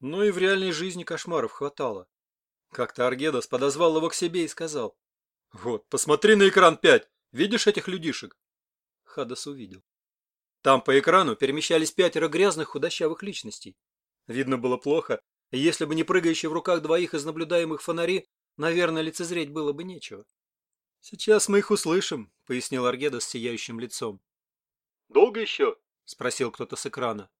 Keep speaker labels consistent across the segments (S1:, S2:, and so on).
S1: Но и в реальной жизни кошмаров хватало. Как-то Аргедас подозвал его к себе и сказал. «Вот, посмотри на экран 5. Видишь этих людишек?» Хадас увидел. Там по экрану перемещались пятеро грязных худощавых личностей. Видно было плохо, и если бы не прыгающие в руках двоих из наблюдаемых фонари, наверное, лицезреть было бы нечего. «Сейчас мы их услышим», — пояснил Аргеда с сияющим лицом. «Долго еще?» — спросил кто-то с экрана.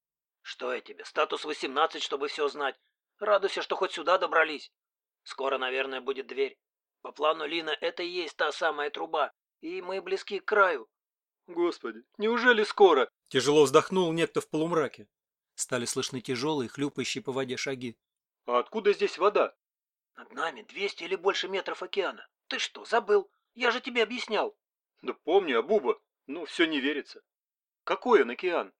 S2: «Что я тебе, статус 18, чтобы все знать. Радуйся, что хоть сюда добрались. Скоро, наверное, будет дверь. По плану Лина это и есть та самая труба, и мы близки к краю».
S1: «Господи, неужели скоро?» — тяжело вздохнул некто в полумраке. Стали слышны тяжелые, хлюпающие по воде шаги. «А откуда здесь вода?»
S2: «Над нами 200 или больше метров океана. Ты что, забыл? Я же тебе объяснял.
S1: Да помню, Абуба, но все не верится. Какой он океан?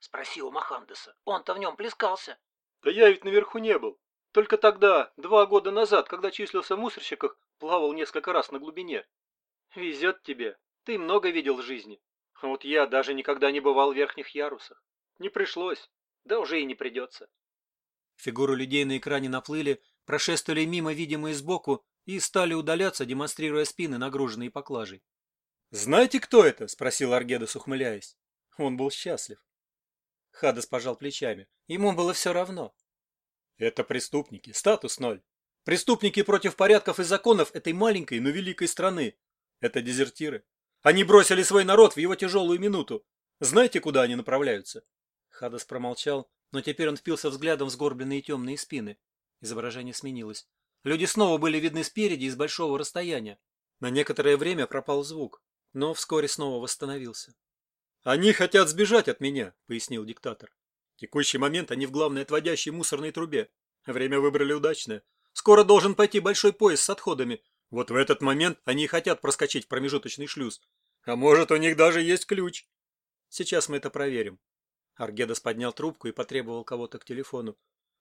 S2: Спроси у Махандеса. Он-то в нем плескался.
S1: Да я ведь наверху не был. Только тогда, два года назад, когда числился в мусорщиках, плавал несколько раз на глубине. Везет тебе. Ты много видел в жизни. А вот я даже никогда не бывал в верхних ярусах. Не пришлось. Да уже и не придется. Фигуры людей на экране наплыли, прошествовали мимо, видимые сбоку, и стали удаляться, демонстрируя спины, нагруженные поклажей. «Знаете, кто это?» — спросил Аргедас, ухмыляясь. Он был счастлив. Хадас пожал плечами. Ему было все равно. «Это преступники. Статус ноль. Преступники против порядков и законов этой маленькой, но великой страны. Это дезертиры. Они бросили свой народ в его тяжелую минуту. Знаете, куда они направляются?» Хадас промолчал, но теперь он впился взглядом в сгорбленные темные спины. Изображение сменилось. Люди снова были видны спереди и с большого расстояния. На некоторое время пропал звук, но вскоре снова восстановился. «Они хотят сбежать от меня», — пояснил диктатор. «В текущий момент они в главной отводящей мусорной трубе. Время выбрали удачное. Скоро должен пойти большой поезд с отходами. Вот в этот момент они хотят проскочить в промежуточный шлюз. А может, у них даже есть ключ. Сейчас мы это проверим». Аргедас поднял трубку и потребовал кого-то к телефону.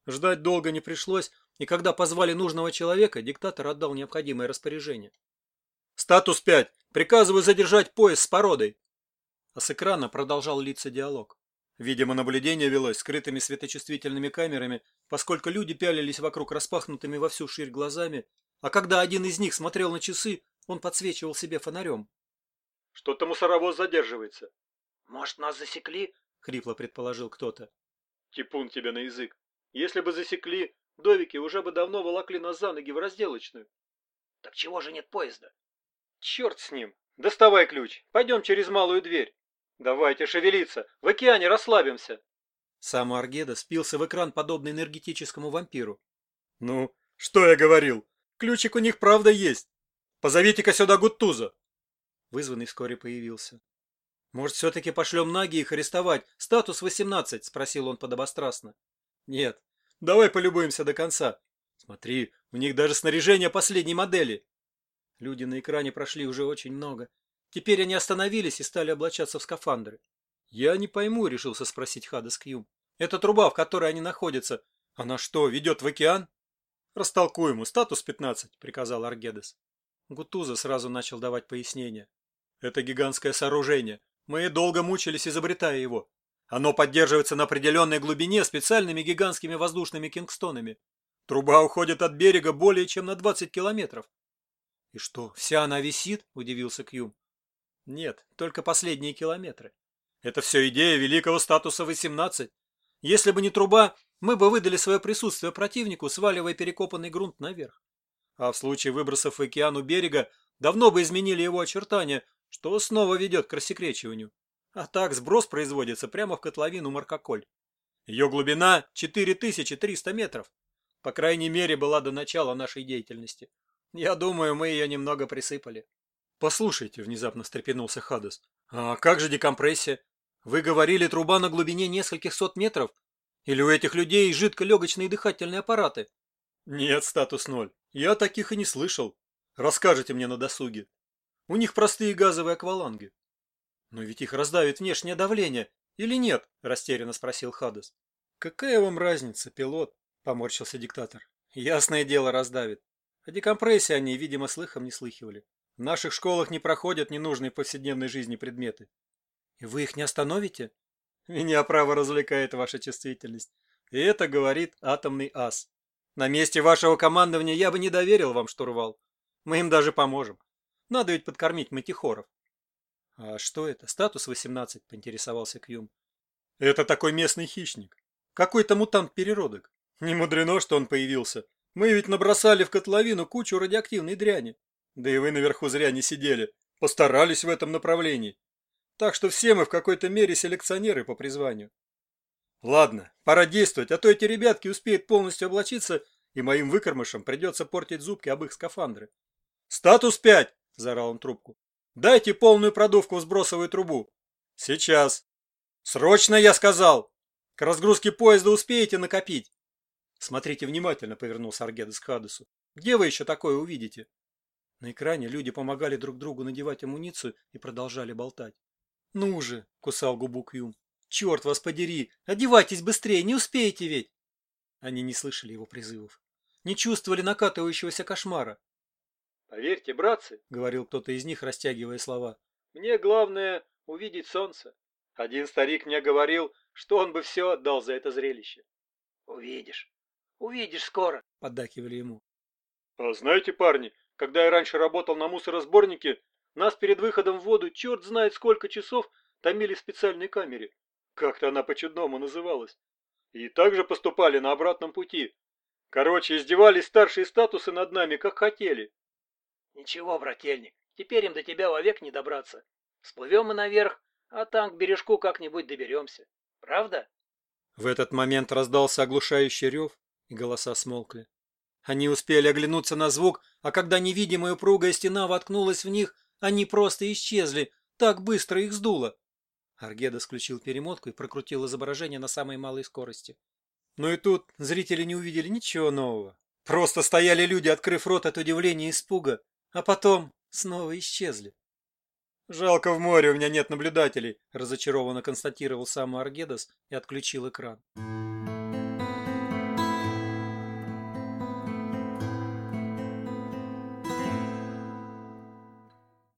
S1: Ждать долго не пришлось, и когда позвали нужного человека, диктатор отдал необходимое распоряжение. «Статус 5. Приказываю задержать поезд с породой». А с экрана продолжал литься диалог. Видимо, наблюдение велось скрытыми светочувствительными камерами, поскольку люди пялились вокруг распахнутыми во всю ширь глазами, а когда один из них смотрел на часы, он подсвечивал себе фонарем. «Что-то мусоровоз задерживается».
S2: «Может, нас засекли?»
S1: — хрипло предположил кто-то. «Типун тебе на язык. Если бы засекли, довики уже бы давно волокли нас за ноги в разделочную.
S2: Так чего же нет поезда?
S1: Черт с ним. Доставай ключ. Пойдем через малую дверь. Давайте шевелиться. В океане расслабимся. Сам Аргеда спился в экран, подобно энергетическому вампиру. Ну, что я говорил? Ключик у них правда есть. Позовите-ка сюда Гуттуза. Вызванный вскоре появился. «Может, все-таки пошлем Наги их арестовать? Статус 18?» – спросил он подобострастно. Нет. Давай полюбуемся до конца. Смотри, у них даже снаряжение последней модели. Люди на экране прошли уже очень много. Теперь они остановились и стали облачаться в скафандры. Я не пойму, решился спросить Хадас Кьюм. Эта труба, в которой они находятся, она что, ведет в океан? Растолкуй ему, статус 15, приказал Аргедес. Гутуза сразу начал давать пояснения. Это гигантское сооружение. Мы долго мучились, изобретая его. Оно поддерживается на определенной глубине специальными гигантскими воздушными кингстонами. Труба уходит от берега более чем на 20 километров. — И что, вся она висит? — удивился Кьюм. — Нет, только последние километры. Это все идея великого статуса 18. Если бы не труба, мы бы выдали свое присутствие противнику, сваливая перекопанный грунт наверх. А в случае выбросов в океан у берега давно бы изменили его очертания, что снова ведет к рассекречиванию. А так сброс производится прямо в котловину Маркоколь. Ее глубина 4300 метров. По крайней мере, была до начала нашей деятельности. Я думаю, мы ее немного присыпали. Послушайте, внезапно встрепенулся Хадес. А как же декомпрессия? Вы говорили, труба на глубине нескольких сот метров? Или у этих людей жидко-легочные дыхательные аппараты? Нет, статус ноль. Я таких и не слышал. Расскажите мне на досуге. У них простые газовые акваланги. «Но ведь их раздавит внешнее давление, или нет?» – растерянно спросил Хадес. «Какая вам разница, пилот?» – поморщился диктатор. «Ясное дело раздавит. О декомпрессии они, видимо, слыхом не слыхивали. В наших школах не проходят ненужные в повседневной жизни предметы. И вы их не остановите? Меня право развлекает ваша чувствительность. И это говорит атомный ас. На месте вашего командования я бы не доверил вам штурвал. Мы им даже поможем. Надо ведь подкормить матихоров. А что это? Статус 18, поинтересовался Кьюм. Это такой местный хищник. Какой-то мутант-переродок. Не мудрено, что он появился. Мы ведь набросали в котловину кучу радиоактивной дряни. Да и вы наверху зря не сидели. Постарались в этом направлении. Так что все мы в какой-то мере селекционеры по призванию. Ладно, пора действовать, а то эти ребятки успеют полностью облачиться, и моим выкормышам придется портить зубки об их скафандры. «Статус 5!» – заорал он трубку. «Дайте полную продувку в сбросовую трубу». «Сейчас». «Срочно, я сказал! К разгрузке поезда успеете накопить?» «Смотрите внимательно», – повернулся Аргедес к Хадесу. «Где вы еще такое увидите?» На экране люди помогали друг другу надевать амуницию и продолжали болтать. «Ну же!» – кусал губу Кьюм. «Черт вас подери! Одевайтесь быстрее, не успеете ведь!» Они не слышали его призывов. Не чувствовали накатывающегося кошмара.
S3: «Поверьте, братцы», — говорил кто-то из них, растягивая слова, — «мне главное увидеть солнце. Один старик мне говорил, что он бы все отдал за это зрелище».
S2: «Увидишь, увидишь скоро», —
S1: поддакивали ему.
S3: «А знаете, парни, когда я раньше работал на мусоросборнике, нас перед выходом в воду черт знает сколько часов томили в специальной камере. Как-то она по-чудному называлась. И также поступали на обратном пути. Короче, издевались старшие статусы над нами, как хотели.
S2: Ничего, брательник, теперь им до тебя вовек не добраться. Всплывем мы наверх, а там к бережку как-нибудь доберемся. Правда?
S1: В этот момент раздался оглушающий рев, и голоса смолкли. Они успели оглянуться на звук, а когда невидимая упругая стена воткнулась в них, они просто исчезли, так быстро их сдуло. Аргеда включил перемотку и прокрутил изображение на самой малой скорости. Но и тут зрители не увидели ничего нового. Просто стояли люди, открыв рот от удивления и испуга, а потом снова исчезли. «Жалко в море, у меня нет наблюдателей», – разочарованно констатировал сам Аргедас и отключил экран.